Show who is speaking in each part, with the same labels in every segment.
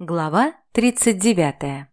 Speaker 1: Глава 39.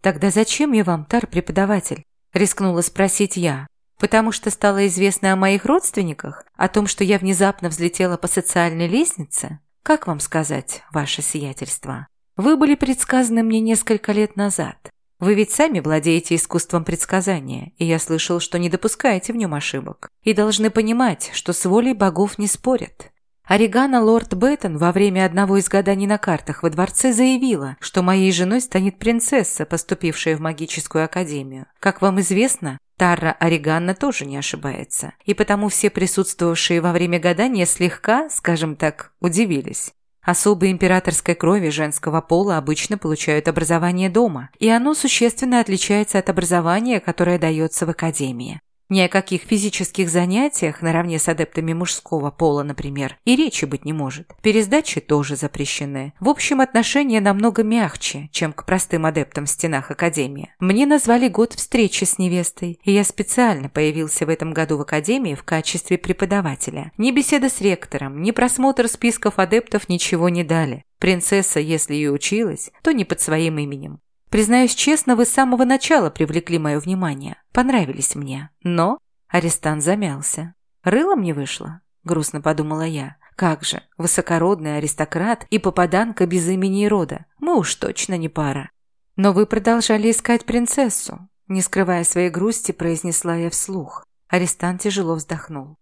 Speaker 1: «Тогда зачем я вам, тар-преподаватель?» – рискнула спросить я. «Потому что стало известно о моих родственниках? О том, что я внезапно взлетела по социальной лестнице? Как вам сказать, ваше сиятельство? Вы были предсказаны мне несколько лет назад. Вы ведь сами владеете искусством предсказания, и я слышал, что не допускаете в нем ошибок. И должны понимать, что с волей богов не спорят. Орегана лорд Беттон во время одного из гаданий на картах во дворце заявила, что моей женой станет принцесса, поступившая в магическую академию. Как вам известно, Тарра Ориганна тоже не ошибается. И потому все присутствовавшие во время гадания слегка, скажем так, удивились. Особые императорской крови женского пола обычно получают образование дома, и оно существенно отличается от образования, которое дается в академии. Ни о каких физических занятиях, наравне с адептами мужского пола, например, и речи быть не может. Пересдачи тоже запрещены. В общем, отношения намного мягче, чем к простым адептам в стенах Академии. Мне назвали год встречи с невестой, и я специально появился в этом году в Академии в качестве преподавателя. Ни беседа с ректором, ни просмотр списков адептов ничего не дали. Принцесса, если и училась, то не под своим именем. Признаюсь честно, вы с самого начала привлекли мое внимание. Понравились мне. Но...» Арестант замялся. «Рылом не вышло?» Грустно подумала я. «Как же, высокородный аристократ и попаданка без имени и рода. Мы уж точно не пара». «Но вы продолжали искать принцессу», не скрывая своей грусти, произнесла я вслух. Арестант тяжело вздохнул.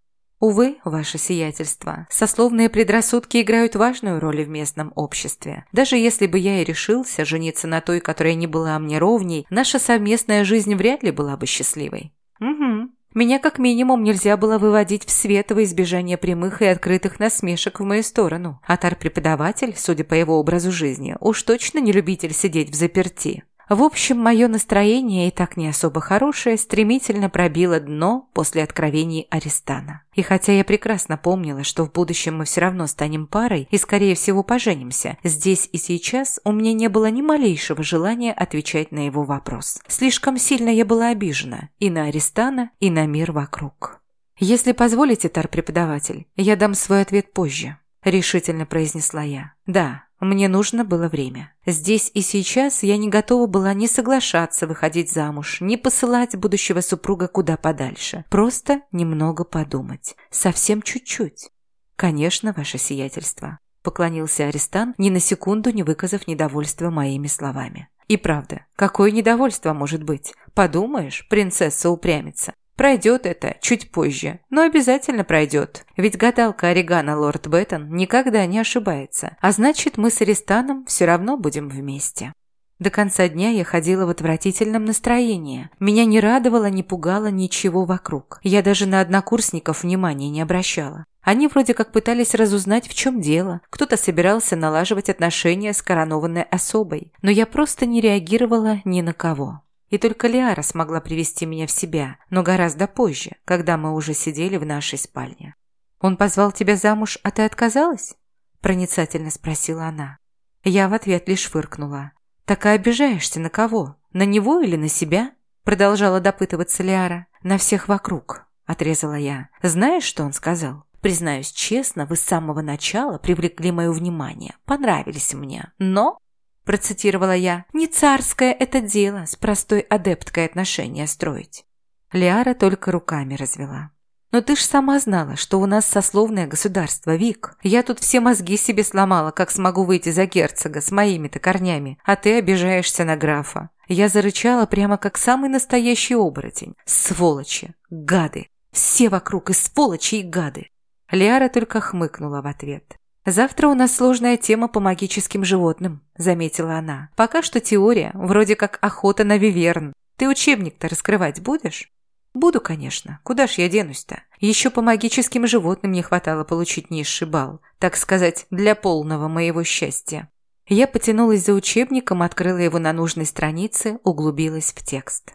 Speaker 1: Увы, ваше сиятельство, сословные предрассудки играют важную роль в местном обществе. Даже если бы я и решился жениться на той, которая не была мне ровней, наша совместная жизнь вряд ли была бы счастливой. Угу. Меня как минимум нельзя было выводить в свет во избежание прямых и открытых насмешек в мою сторону. Атар-преподаватель, судя по его образу жизни, уж точно не любитель сидеть в заперти. В общем, мое настроение, и так не особо хорошее, стремительно пробило дно после откровений Арестана. И хотя я прекрасно помнила, что в будущем мы все равно станем парой и, скорее всего, поженимся, здесь и сейчас у меня не было ни малейшего желания отвечать на его вопрос. Слишком сильно я была обижена и на Арестана, и на мир вокруг. «Если позволите, тар-преподаватель, я дам свой ответ позже», – решительно произнесла я. «Да, мне нужно было время. Здесь и сейчас я не готова была ни соглашаться выходить замуж, ни посылать будущего супруга куда подальше. Просто немного подумать. Совсем чуть-чуть. Конечно, ваше сиятельство. Поклонился арестант, ни на секунду не выказав недовольства моими словами. И правда, какое недовольство может быть? Подумаешь, принцесса упрямится. Пройдет это чуть позже, но обязательно пройдет. Ведь гадалка Орегана Лорд Беттон никогда не ошибается. А значит, мы с Аристаном все равно будем вместе. До конца дня я ходила в отвратительном настроении. Меня не радовало, не пугало ничего вокруг. Я даже на однокурсников внимания не обращала. Они вроде как пытались разузнать, в чем дело. Кто-то собирался налаживать отношения с коронованной особой. Но я просто не реагировала ни на кого. И только Лиара смогла привести меня в себя, но гораздо позже, когда мы уже сидели в нашей спальне. «Он позвал тебя замуж, а ты отказалась?» Проницательно спросила она. Я в ответ лишь фыркнула. «Так и обижаешься на кого? На него или на себя?» Продолжала допытываться Лиара. «На всех вокруг», – отрезала я. «Знаешь, что он сказал?» Признаюсь честно, вы с самого начала привлекли мое внимание, понравились мне. Но процитировала я, не царское это дело с простой адепткой отношения строить. Лиара только руками развела. «Но ты ж сама знала, что у нас сословное государство, Вик. Я тут все мозги себе сломала, как смогу выйти за герцога с моими-то корнями, а ты обижаешься на графа». Я зарычала прямо как самый настоящий оборотень. «Сволочи! Гады! Все вокруг и сволочи, и гады!» Лиара только хмыкнула в ответ. «Завтра у нас сложная тема по магическим животным», – заметила она. «Пока что теория, вроде как охота на виверн. Ты учебник-то раскрывать будешь?» «Буду, конечно. Куда ж я денусь-то? Еще по магическим животным не хватало получить низший балл, так сказать, для полного моего счастья». Я потянулась за учебником, открыла его на нужной странице, углубилась в текст.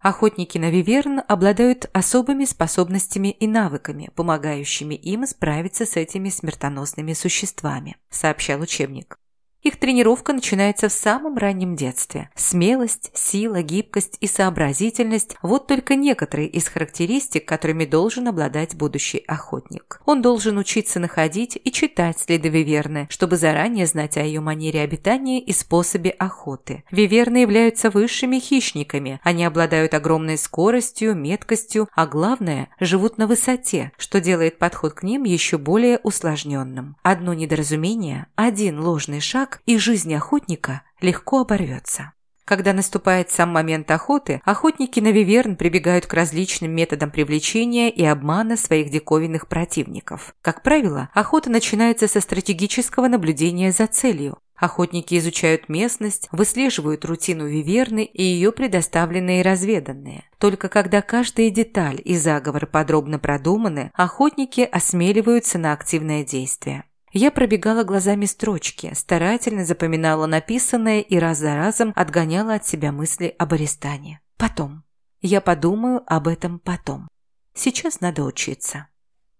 Speaker 1: Охотники на виверн обладают особыми способностями и навыками, помогающими им справиться с этими смертоносными существами, сообщал учебник. Их тренировка начинается в самом раннем детстве. Смелость, сила, гибкость и сообразительность – вот только некоторые из характеристик, которыми должен обладать будущий охотник. Он должен учиться находить и читать следы виверны, чтобы заранее знать о ее манере обитания и способе охоты. Виверны являются высшими хищниками. Они обладают огромной скоростью, меткостью, а главное – живут на высоте, что делает подход к ним еще более усложненным. Одно недоразумение, один ложный шаг шаг, и жизнь охотника легко оборвется. Когда наступает сам момент охоты, охотники на виверн прибегают к различным методам привлечения и обмана своих диковинных противников. Как правило, охота начинается со стратегического наблюдения за целью. Охотники изучают местность, выслеживают рутину виверны и ее предоставленные разведанные. Только когда каждая деталь и заговор подробно продуманы, охотники осмеливаются на активное действие. Я пробегала глазами строчки, старательно запоминала написанное и раз за разом отгоняла от себя мысли об Аристане. Потом. Я подумаю об этом потом. Сейчас надо учиться.